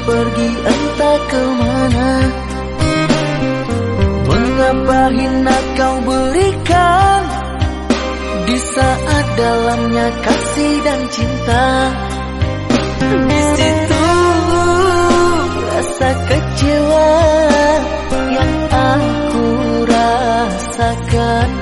pergi entah ke mana. Mengapa hina kau berikan? Di saat dalamnya kasih dan cinta. Di situ rasa kecewa yang aku rasakan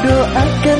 doakan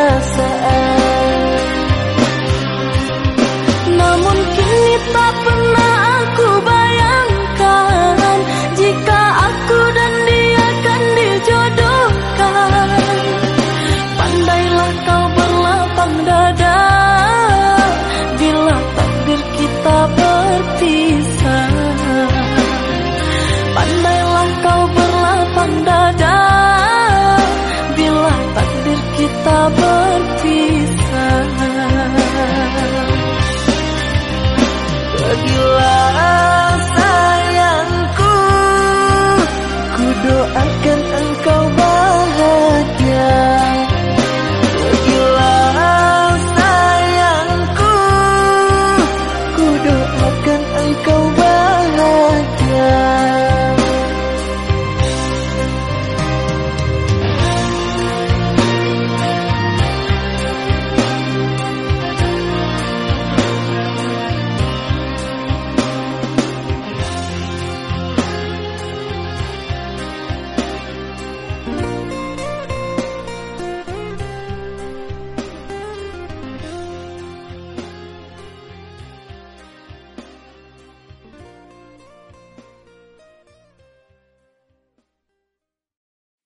corazón. berpisah. Pergilah